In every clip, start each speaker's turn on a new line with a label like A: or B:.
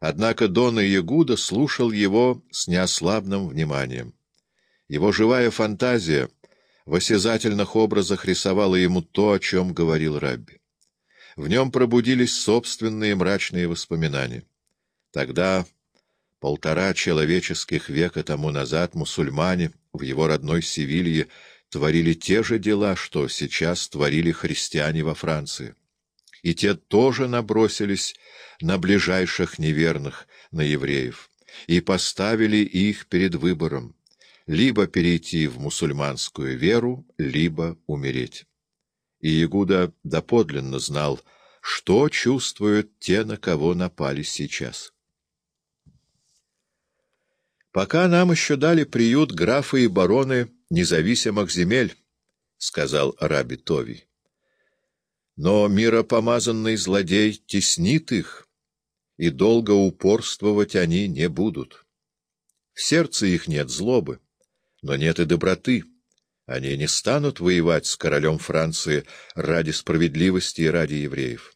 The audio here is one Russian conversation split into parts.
A: Однако Дон Иегуда слушал его с неослабным вниманием. Его живая фантазия в осязательных образах рисовала ему то, о чем говорил Рабби. В нем пробудились собственные мрачные воспоминания. Тогда, полтора человеческих века тому назад, мусульмане в его родной Севилье творили те же дела, что сейчас творили христиане во Франции. И те тоже набросились на ближайших неверных, на евреев, и поставили их перед выбором — либо перейти в мусульманскую веру, либо умереть. И Игуда доподлинно знал, что чувствуют те, на кого напали сейчас. «Пока нам еще дали приют графы и бароны независимых земель», — сказал Раби Тови. «Но миропомазанный злодей теснит их, и долго упорствовать они не будут. В сердце их нет злобы, но нет и доброты». Они не станут воевать с королем Франции ради справедливости и ради евреев.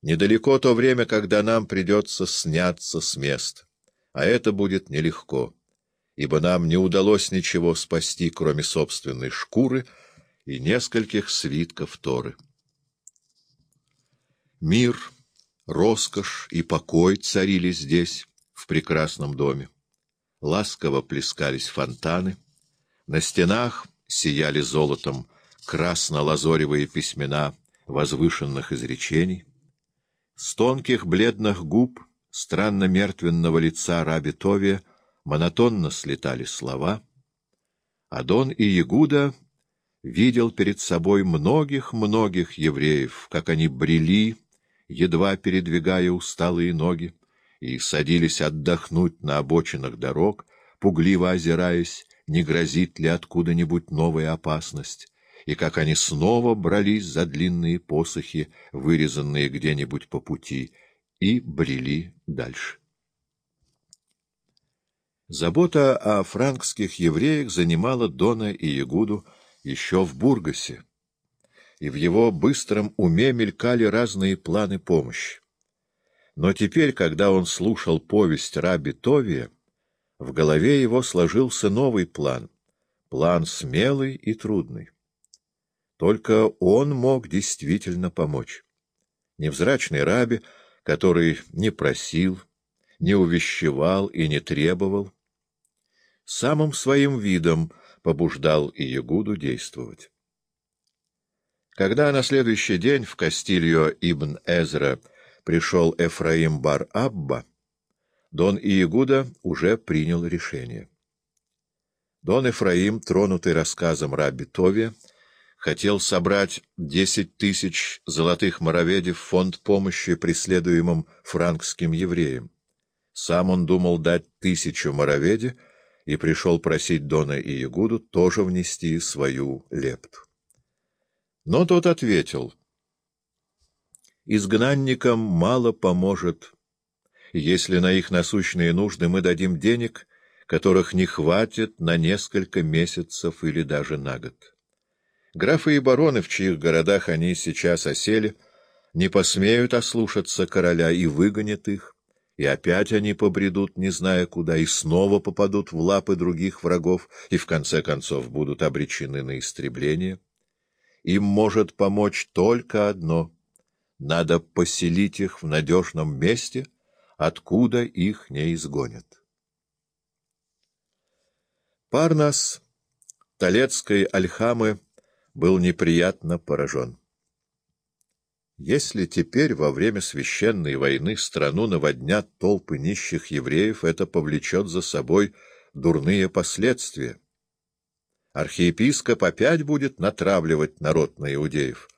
A: Недалеко то время, когда нам придется сняться с места, а это будет нелегко, ибо нам не удалось ничего спасти, кроме собственной шкуры и нескольких свитков Торы. Мир, роскошь и покой царили здесь, в прекрасном доме. Ласково плескались фонтаны, на стенах сияли золотом красно-лазоревые письмена возвышенных изречений. С тонких бледных губ странно мертвенного лица раби Товия монотонно слетали слова. Адон и Ягуда видел перед собой многих-многих евреев, как они брели, едва передвигая усталые ноги, и садились отдохнуть на обочинах дорог, пугливо озираясь не грозит ли откуда-нибудь новая опасность, и как они снова брались за длинные посохи, вырезанные где-нибудь по пути, и брели дальше. Забота о франкских евреях занимала Дона и Ягуду еще в Бургасе, и в его быстром уме мелькали разные планы помощи. Но теперь, когда он слушал повесть раби Товия, в голове его сложился новый план, план смелый и трудный. Только он мог действительно помочь. Невзрачный раби, который не просил, не увещевал и не требовал, самым своим видом побуждал и Ягуду действовать. Когда на следующий день в Кастильо Ибн Эзра пришел Эфраим бар-Абба, Дон Иегуда уже принял решение. Дон Эфраим, тронутый рассказом Раби Тови, хотел собрать десять тысяч золотых мороведев в фонд помощи преследуемым франкским евреям. Сам он думал дать тысячу мороведи и пришел просить Дона Иегуду тоже внести свою лепту. Но тот ответил, «Изгнанникам мало поможет если на их насущные нужды мы дадим денег, которых не хватит на несколько месяцев или даже на год. Графы и бароны, в чьих городах они сейчас осели, не посмеют ослушаться короля и выгонят их, и опять они побредут, не зная куда, и снова попадут в лапы других врагов, и в конце концов будут обречены на истребление. Им может помочь только одно — надо поселить их в надежном месте — откуда их не изгонят. Парнас, Толецкой Альхамы, был неприятно поражен. Если теперь во время священной войны страну наводнят толпы нищих евреев, это повлечет за собой дурные последствия. Архиепископ опять будет натравливать народ на иудеев,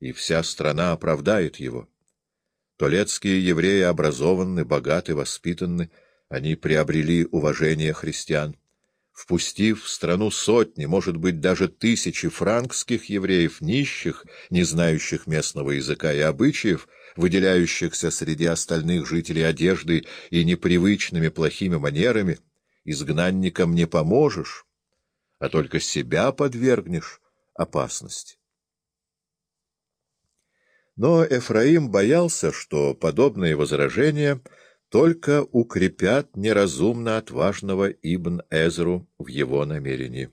A: и вся страна оправдает его. Толецкие евреи образованы, богаты, воспитаны, они приобрели уважение христиан. Впустив в страну сотни, может быть, даже тысячи франкских евреев, нищих, не знающих местного языка и обычаев, выделяющихся среди остальных жителей одеждой и непривычными плохими манерами, изгнанникам не поможешь, а только себя подвергнешь опасности. Но Эфраим боялся, что подобные возражения только укрепят неразумно отважного Ибн Эзру в его намерении.